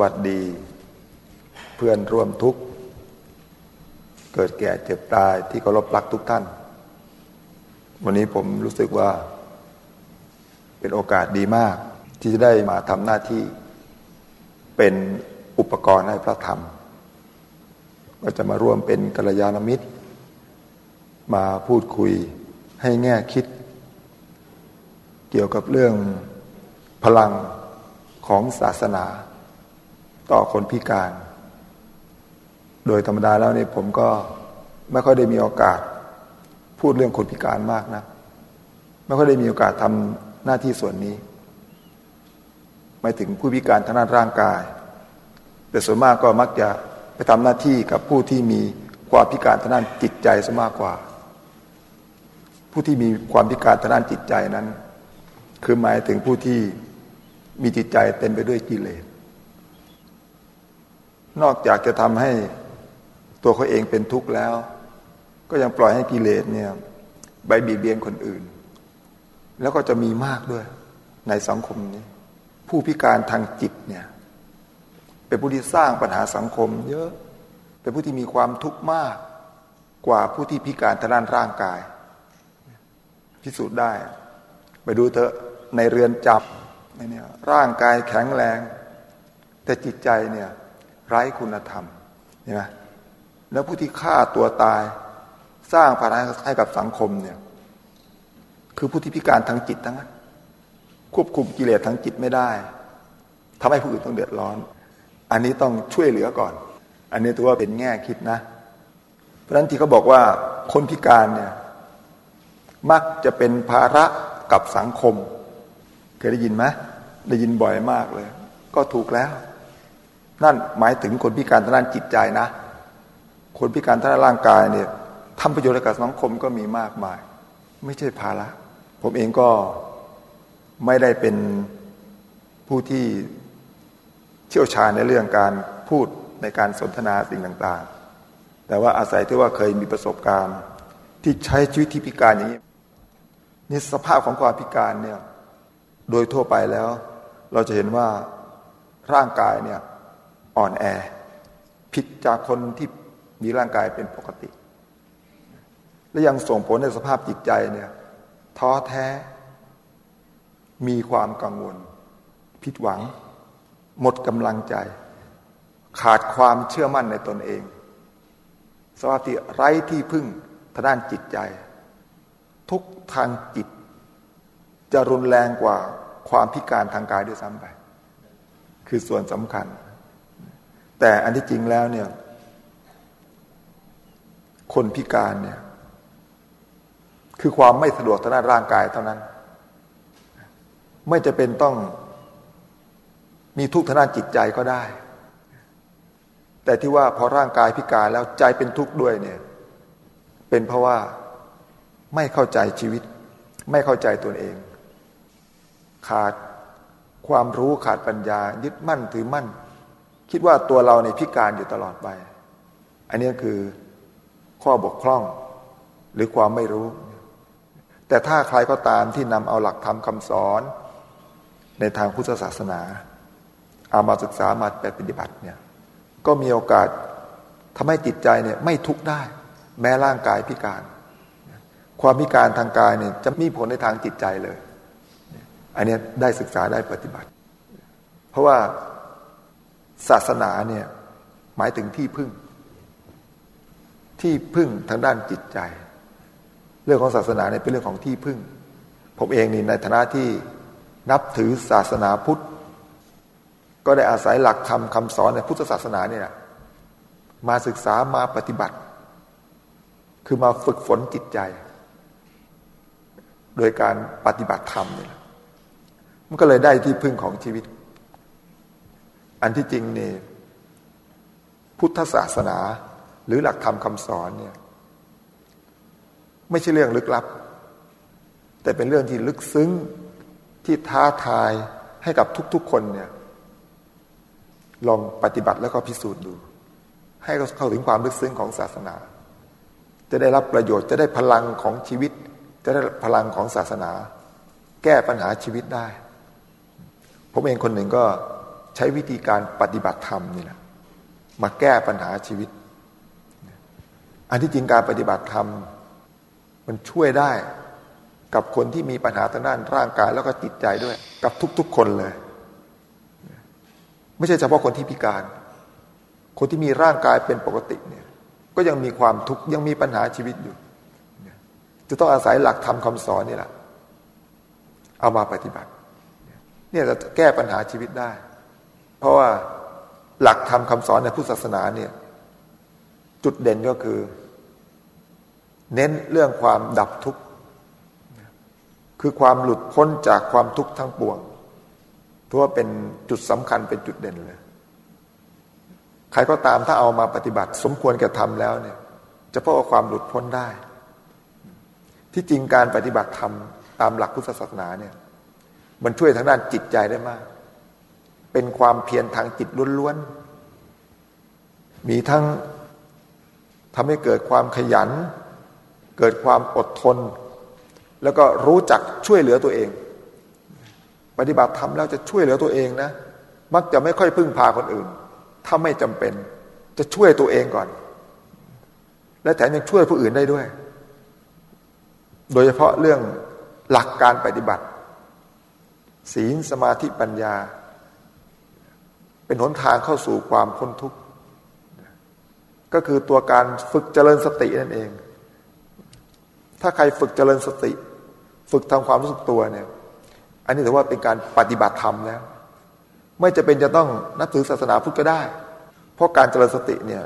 วัสดี เพื่อนร่วมทุกข์ เกิดแก่เจ็บตายที่เคารพรักทุกท่าน วันนี้ผมรู้สึกว่า เป็นโอกาสดีมาก ที่จะได้มาทำหน้าที่เป็นอุปกรณ์ให้พระธรรม ก็จะมาร่วมเป็นกัลยาณมิตร มาพูดคุยให้แง่คิด เกี่ยวกับเรื่องพลังของศาสนา ต่อคนพิการ โดยธรรมดาแล้วเนี่ยผมก็ไม่ค่อยได้มีโอกาส พูดเรื่องคนพิการมากนะไม่ค่อยได้มีโอกาสทำหน้าที่ส่วนนี้ไม่ถึงผู้พิการทางด้านร่างกาย แต่ส่วนมากก็มักจะไปทำหน้าที่กับผู้ที่มีความพิการทางด้านจิตใจซะมากกว่า ผู้ที่มีความพิการทางด้านจิตใจนั้น คือหมายถึงผู้ที่มีจิตใจเต็มไปด้วยกิเลส นอกจากจะทำให้ตัวเขาเองเป็นทุกข์แล้ว ก็ยังปล่อยให้กิเลสเนี่ยใบบีเบียนคนอื่น แล้วก็จะมีมากด้วยในสังคมนี้ ผู้พิการทางจิตเนี่ยเป็นผู้ที่สร้างปัญหาสังคม เยอะเป็นผู้ที่มีความทุกข์มากกว่าผู้ที่พิการทางด้านร่างกาย พิสูจน์ได้ ไปดูเถอะในเรือนจับเนี่ยร่างกายแข็งแรง แต่จิตใจเนี่ย ไร้คุณธรรมเห็นไหมแล้วผู้ที่ฆ่าตัวตายสร้างภาระให้กับสังคมเนี่ยคือผู้ที่พิการทางจิตทั้งนั้นควบคุมกิเลสทางจิตไม่ได้ทำให้ผู้อื่นต้องเดือดร้อน อันนี้ต้องช่วยเหลือก่อน อันนี้ถือว่าเป็นแง่คิดนะ เพราะฉะนั้นที่เขาบอกว่าคนพิการเนี่ยมักจะเป็นภาระกับสังคม เคยได้ยินไหมได้ยินบ่อยมากเลย ก็ถูกแล้ว นั่นหมายถึงคนพิการทางด้านจิตใจนะ คนพิการทางด้านร่างกายเนี่ยทำประโยชน์กับสังคมก็มีมากมาย ไม่ใช่ภาระผมเองก็ไม่ได้เป็นผู้ที่เชี่ยวชาญในเรื่องการพูดในการสนทนาสิ่งต่างๆ แต่ว่าอาศัยที่ว่าเคยมีประสบการณ์ ที่ใช้ชีวิตที่พิการอย่างนี้นี่สภาพของความพิการเนี่ยโดยทั่วไปแล้ว เราจะเห็นว่าร่างกายเนี่ย อ่อนแอ ผิดจากคนที่มีร่างกายเป็นปกติ และยังส่งผลในสภาพจิตใจเนี่ยท้อแท้ มีความกังวล ผิดหวัง หมดกำลังใจ ขาดความเชื่อมั่นในตนเอง สภาพที่ไร้ที่พึ่งทางด้านจิตใจ ทุกทางจิต จะรุนแรงกว่าความพิการทางกายด้วยซ้ำไป คือส่วนสำคัญ แต่อันที่จริงแล้วเนี่ย คนพิการเนี่ย คือความไม่สะดวกทางด้านร่างกายเท่านั้น ไม่จะเป็นต้องมีทุกข์ทางด้านจิตใจก็ได้ แต่ที่ว่าพอร่างกายพิการแล้วใจเป็นทุกข์ด้วยเนี่ย เป็นเพราะว่าไม่เข้าใจชีวิต ไม่เข้าใจตัวเอง ขาดความรู้ขาดปัญญา ยึดมั่นถือมั่น คิดว่าตัวเราในพิการอยู่ตลอดไป อันนี้คือข้อบกพร่องหรือความไม่รู้ แต่ถ้าใครก็ตามที่นำเอาหลักธรรมคำสอน ในทางพุทธศาสนา เอามาศึกษามาปฏิบัติเนี่ยก็มีโอกาสทำให้จิตใจเนี่ยไม่ทุกข์ได้ แม้ร่างกายพิการ ความพิการทางกายเนี่ยจะมีผลในทางจิตใจเลย อันนี้ได้ศึกษาได้ปฏิบัติ เพราะว่า ศาสนาเนี่ยหมายถึงที่พึ่ง ที่พึ่งทางด้านจิตใจ เรื่องของศาสนาเนี่ยเป็นเรื่องของที่พึ่ง ผมเองนี่ในฐานะที่นับถือศาสนาพุทธ ก็ได้อาศัยหลักธรรมคาสอนในพุทธศาสนาเนี่ยมาศึกษามาปฏิบัติ คือมาฝึกฝนจิตใจ โดยการปฏิบัติธรรมนี่แหละมันก็เลยได้ที่พึ่งของชีวิต อันที่จริงนี่พุทธศาสนาหรือหลักธรรมคำสอนเนี่ยไม่ใช่เรื่องลึกลับ แต่เป็นเรื่องที่ลึกซึ้งที่ท้าทายให้กับทุกๆคนเนี่ยลองปฏิบัติแล้วก็พิสูจน์ดู ให้เขาเข้าถึงความลึกซึ้งของศาสนา จะได้รับประโยชน์จะได้พลังของชีวิต จะได้พลังของศาสนา แก้ปัญหาชีวิตได้ ผมเองคนหนึ่งก็ ใช้วิธีการปฏิบัติธรรมนี่แหละมาแก้ปัญหาชีวิต อันที่จริงการปฏิบัติธรรม มันช่วยได้กับคนที่มีปัญหาทางด้านร่างกายแล้วก็จิตใจด้วย กับทุกๆคนเลย ไม่ใช่เฉพาะคนที่พิการ คนที่มีร่างกายเป็นปกติเนี่ย ก็ยังมีความทุกข์ยังมีปัญหาชีวิตอยู่ จะต้องอาศัยหลักธรรมคาสอนนี่แหละเอามาปฏิบัติ เนี่ยจะแก้ปัญหาชีวิตได้ เพราะว่าหลักธรรมคาสอนในพุทธศาสนาเนี่ย จุดเด่นก็คือ เน้นเรื่องความดับทุกข์คือความหลุดพ้นจากความทุกข์ทั้งปวงถือว่าเป็นจุดสำคัญเป็นจุดเด่นเลย ใครก็ตามถ้าเอามาปฏิบัติ สมควรแก่ทำแล้วเนี่ย จะพบความหลุดพ้นได้ ที่จริงการปฏิบัติธรรมตามหลักพุทธศาสนาเนี่ย มันช่วยทางด้านจิตใจได้มาก เป็นความเพียรทางจิตล้วนๆ มีทั้งทำให้เกิดความขยัน เกิดความอดทน แล้วก็รู้จักช่วยเหลือตัวเอง ปฏิบัติธรรมแล้วจะช่วยเหลือตัวเองนะ มักจะไม่ค่อยพึ่งพาคนอื่น ถ้าไม่จำเป็น จะช่วยตัวเองก่อน และแถมยังช่วยผู้อื่นได้ด้วย โดยเฉพาะเรื่องหลักการปฏิบัติ ศีลสมาธิปัญญา เป็นหนทางเข้าสู่ความพ้นทุกข์ ก็คือตัวการฝึกเจริญสตินั่นเอง ถ้าใครฝึกเจริญสติ ฝึกทำความรู้สึกตัวเนี่ย อันนี้ถือว่าเป็นการปฏิบัติธรรมแล้ว ไม่จะเป็นจะต้องนับถือศาสนาพุทธก็ได้ เพราะการเจริญสติเนี่ย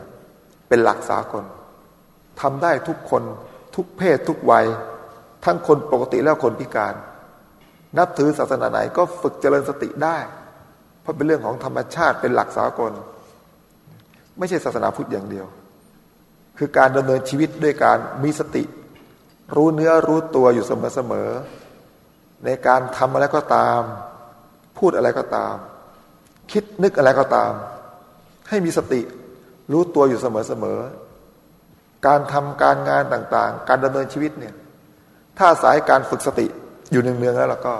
เป็นหลักสากลทำได้ทุกคนทุกเพศทุกวัย ทั้งคนปกติและคนพิการ นับถือศาสนาไหนก็ฝึกเจริญสติได้ ราะเป็นเรื่องของธรรมชาติเป็นหลักสากล ไม่ใช่ศาสนาพุทธอย่างเดียว คือการดำเนินชีวิตด้วยการมีสติ รู้เนื้อรู้ตัวอยู่เสมอๆในการทำอะไรก็ตาม พูดอะไรก็ตาม คิดนึกอะไรก็ตาม ให้มีสติรู้ตัวอยู่เสมอๆการทำการงานต่างๆ การดำเนินชีวิตเนี่ยถ้าสายการฝึกสติอยู่เนืองๆแล้วก็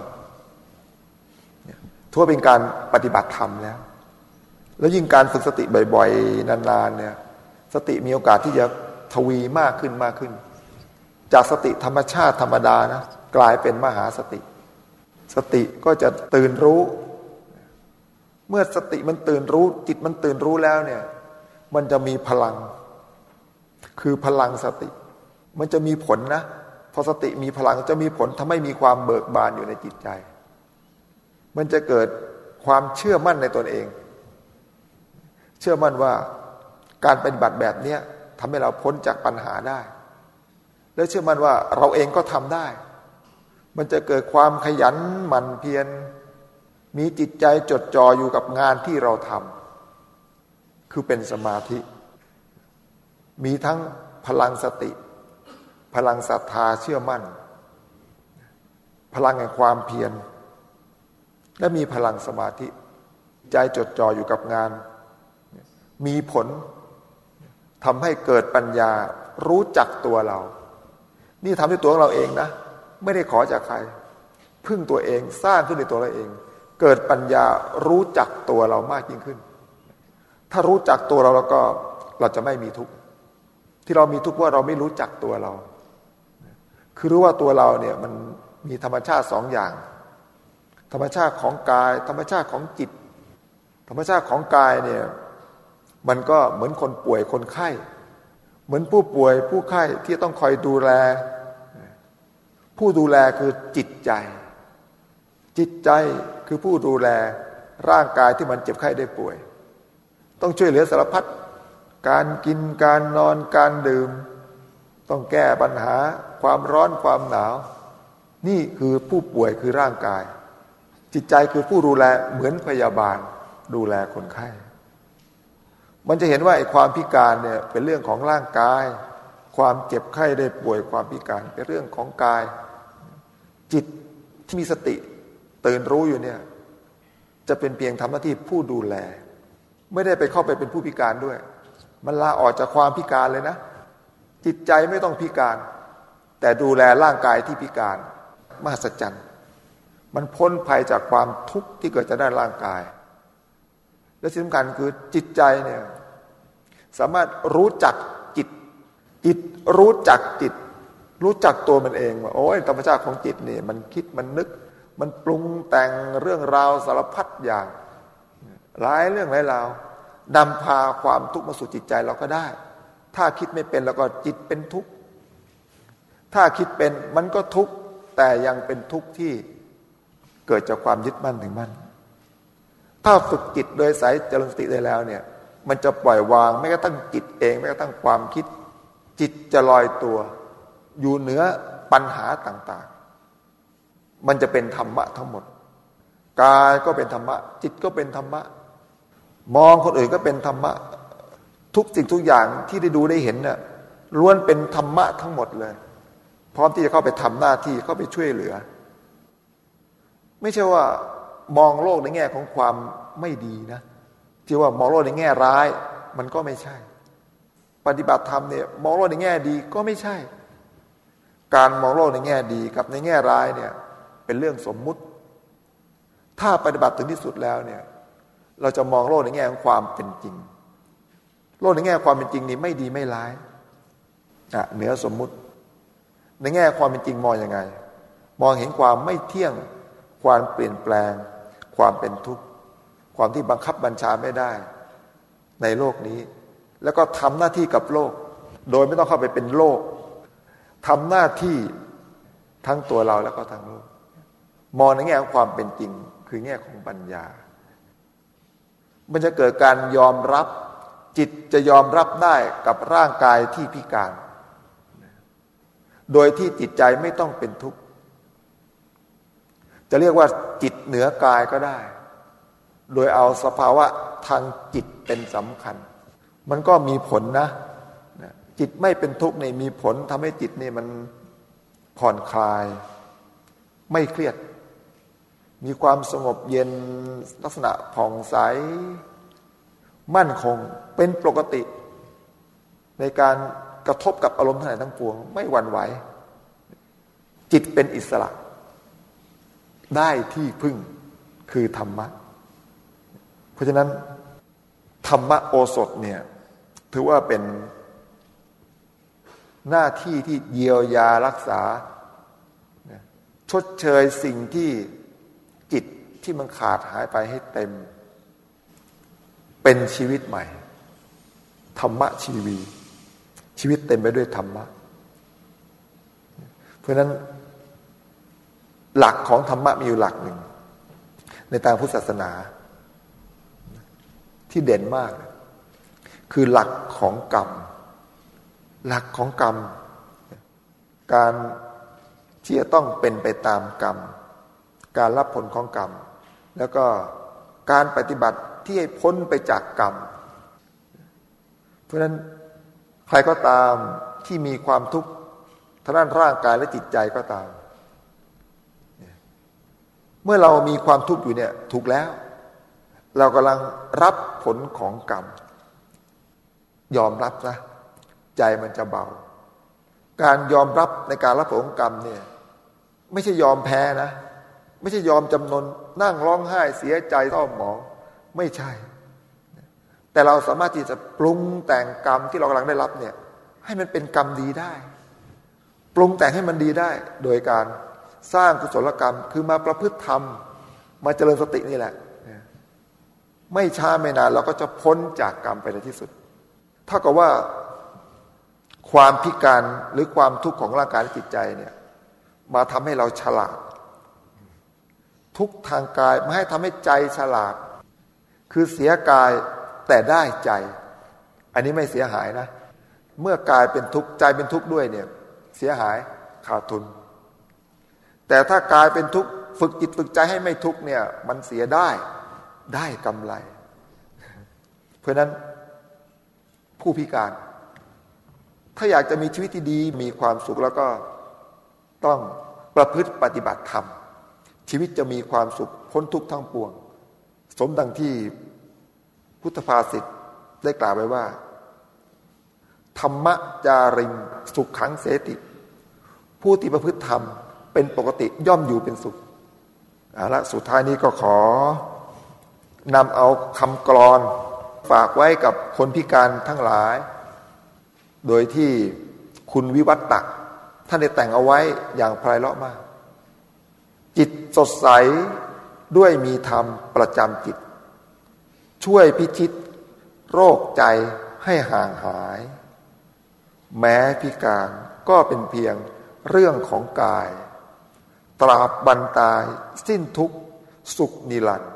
ทั่วเป็นการปฏิบัติธรรมแล้ว แล้วยิ่งการฝึกสติบ่อยๆ นานๆเนี่ย สติมีโอกาสที่จะทวีมากขึ้นมากขึ้น จากสติธรรมชาติธรรมดานะกลายเป็นมหาสติ สติก็จะตื่นรู้ เมื่อสติมันตื่นรู้ จิตมันตื่นรู้แล้วเนี่ย มันจะมีพลัง คือพลังสติ มันจะมีผลนะพอสติมีพลังจะมีผลทำให้มีความเบิกบานอยู่ในจิตใจ มันจะเกิดความเชื่อมั่นในตนเอง เชื่อมั่นว่าการปฏิบัติแบบนี้ทำให้เราพ้นจากปัญหาได้ และเชื่อมั่นว่าเราเองก็ทำได้ มันจะเกิดความขยันหมั่นเพียรมีจิตใจจดจ่ออยู่กับงานที่เราทำคือเป็นสมาธิ มีทั้งพลังสติ พลังศรัทธาเชื่อมั่น พลังแห่งความเพียร และมีพลังสมาธิ ใจจดจ่ออยู่กับงาน มีผลทำให้เกิดปัญญารู้จักตัวเรา นี่ทำด้วยตัวของเราเองนะ ไม่ได้ขอจากใคร พึ่งตัวเองสร้างขึ้นในตัวเราเอง เกิดปัญญารู้จักตัวเรามากยิ่งขึ้น ถ้ารู้จักตัวเราแล้วก็เราจะไม่มีทุกข์ที่เรามีทุกข์ว่าเราไม่รู้จักตัวเรา คือรู้ว่าตัวเราเนี่ยมันมีธรรมชาติสองอย่าง ธรรมชาติของกาย ธรรมชาติของจิต ธรรมชาติของกายเนี่ยมันก็เหมือนคนป่วยคนไข้ เหมือนผู้ป่วยผู้ไข้ที่ต้องคอยดูแล ผู้ดูแลคือจิตใจ จิตใจคือผู้ดูแลร่างกายที่มันเจ็บไข้ได้ป่วย ต้องช่วยเหลือสารพัดการกินการนอนการดื่ม ต้องแก้ปัญหาความร้อนความหนาว นี่คือผู้ป่วยคือร่างกาย จิตใจคือผู้ดูแลเหมือนพยาบาลดูแลคนไข้ มันจะเห็นว่าไอ้ความพิการเนี่ยเป็นเรื่องของร่างกาย ความเจ็บไข้ได้ป่วยความพิการเป็นเรื่องของกาย จิตที่มีสติตื่นรู้อยู่เนี่ยจะเป็นเพียงทำหน้าที่ผู้ดูแล ไม่ได้ไปเข้าไปเป็นผู้พิการด้วย มันลาออกจากความพิการเลยนะ จิตใจไม่ต้องพิการ แต่ดูแลร่างกายที่พิการมหัศจรรย์ มันพ้นภัยจากความทุกข์ที่เกิดจากด้านร่างกาย และสิ่งสำคัญคือจิตใจเนี่ยสามารถรู้จักจิต จิตรู้จักจิต รู้จักตัวมันเองว่าโอ้ยธรรมชาติของจิตนี่มันคิดมันนึก มันปรุงแต่งเรื่องราวสารพัดอย่าง หลายเรื่องหลายราวนำพาความทุกข์มาสู่จิตใจเราก็ได้ ถ้าคิดไม่เป็นแล้วก็จิตเป็นทุกข์ถ้าคิดเป็นมันก็ทุกข์แต่ยังเป็นทุกข์ที่ เกิดจากความยึดมั่นถึงมั่น ถ้าฝึกจิตโดยสายเจริญสติได้แล้วเนี่ย มันจะปล่อยวางไม่กระทั่งจิตเองไม่กระทั่งความคิด จิตจะลอยตัว อยู่เหนือปัญหาต่างๆ มันจะเป็นธรรมะทั้งหมด กายก็เป็นธรรมะ จิตก็เป็นธรรมะ มองคนอื่นก็เป็นธรรมะ ทุกสิ่งทุกอย่างที่ได้ดูได้เห็นน่ะล้วนเป็นธรรมะทั้งหมดเลย พร้อมที่จะเข้าไปทำหน้าที่เข้าไปช่วยเหลือ ไม่ใช่ว่ามองโลกในแง่ของความไม่ดีนะที่ว่ามองโลกในแง่ร้าย มันก็ไม่ใช่ ปฏิบัติธรรมเนี่ยมองโลกในแง่ดีก็ไม่ใช่ การมองโลกในแง่ดีกับในแง่ร้ายเนี่ยเป็นเรื่องสมมุติ ถ้าปฏิบัติถึงที่สุดแล้วเนี่ยเราจะมองโลกในแง่ของความเป็นจริง โลกในแง่ความเป็นจริงนี่ไม่ดีไม่ร้ายอะเหนือสมมุติ ในแง่ความเป็นจริงมองอยังไง มองเห็นความไม่เที่ยง ความเปลี่ยนแปลง ความเป็นทุกข์ ความที่บังคับบัญชาไม่ได้ ในโลกนี้ แล้วก็ทำหน้าที่กับโลก โดยไม่ต้องเข้าไปเป็นโลกทำหน้าที่ทั้งตัวเราแล้วก็ทั้งโลก มองในแง่ของความเป็นจริง คือแง่ของปัญญา มันจะเกิดการยอมรับจิตจะยอมรับได้กับร่างกายที่พิการ โดยที่จิตใจไม่ต้องเป็นทุกข์ จะเรียกว่าจิตเหนือกายก็ได้ โดยเอาสภาวะทางจิตเป็นสำคัญ มันก็มีผลนะจิตไม่เป็นทุกข์นี่มีผลทำให้จิตนี่มันผ่อนคลาย ไม่เครียด มีความสงบเย็นลักษณะผ่องใส มั่นคงเป็นปกติ ในการกระทบกับอารมณ์ทั้งหลายทั้งปวง ไม่หวั่นไหว จิตเป็นอิสระ ได้ที่พึ่งคือธรรมะ เพราะฉะนั้นธรรมะโอสถเนี่ยถือว่าเป็นหน้าที่ที่เยียวยารักษา ชดเชยสิ่งที่จิตที่มันขาดหายไปให้เต็ม เป็นชีวิตใหม่ ธรรมะชีวี ชีวิตเต็มไปด้วยธรรมะ เพราะนั้น หลักของธรรมะมีอยู่หลักหนึ่ง ในทางพุทธศาสนา ที่เด่นมาก คือหลักของกรรม หลักของกรรม การที่จะต้องเป็นไปตามกรรม การรับผลของกรรม แล้วก็การปฏิบัติที่ให้พ้นไปจากกรรม เพราะนั้นใครก็ตามที่มีความทุกข์ทางด้านร่างกายและจิตใจก็ตาม เมื่อเรามีความทุกข์อยู่เนี่ยถูกแล้ว เรากำลังรับผลของกรรม ยอมรับนะใจมันจะเบา การยอมรับในการรับผลของกรรมเนี่ยไม่ใช่ยอมแพ้นะ ไม่ใช่ยอมจำนนนั่งร้องไห้เสียใจเศร้าหมองไม่ใช่ แต่เราสามารถที่จะปรุงแต่งกรรมที่เรากำลังได้รับเนี่ยให้มันเป็นกรรมดีได้ ปรุงแต่งให้มันดีได้ โดยการ สร้างกุศลกรรม คือมาประพฤติธรรม มาเจริญสตินี่แหละ ไม่ช้าไม่นานเราก็จะพ้นจากกรรมไปในที่สุดเท่ากับว่าความพิการหรือความทุกข์ของร่างกายและจิตใจเนี่ย มาทำให้เราฉลาด ทุกทางกายมาให้ทำให้ใจฉลาด คือเสียกายแต่ได้ใจ อันนี้ไม่เสียหายนะ เมื่อกายเป็นทุกข์ใจเป็นทุกข์ด้วยเนี่ย เสียหายขาดทุน แต่ถ้ากายเป็นทุกข์ฝึกจิตฝึกใจให้ไม่ทุกข์เนี่ย มันเสียได้ได้กำไร เพราะนั้นผู้พิการ ถ้าอยากจะมีชีวิตที่ดีมีความสุขแล้วก็ต้องประพฤติปฏิบัติธรรม ชีวิตจะมีความสุขพ้นทุกข์ทั้งปวง สมดังที่พุทธภาษิตได้กล่าวไว้ว่า ธรรมจาริงสุขขังเสติ ผู้ที่ประพฤติธรรม เป็นปกติย่อมอยู่เป็นสุขเอาละสุดท้ายนี้ก็ขอนำเอาคำกรอนฝากไว้กับคนพิการทั้งหลาย โดยที่คุณวิวัตตะท่านได้แต่งเอาไว้อย่างไพเราะมาก จิตสดใสด้วยมีธรรมประจำจิต ช่วยพิชิตโรคใจให้ห่างหาย แม้พิการก็เป็นเพียงเรื่องของกาย ตราบบันตาย สิ้นทุกสุขนิรันดร์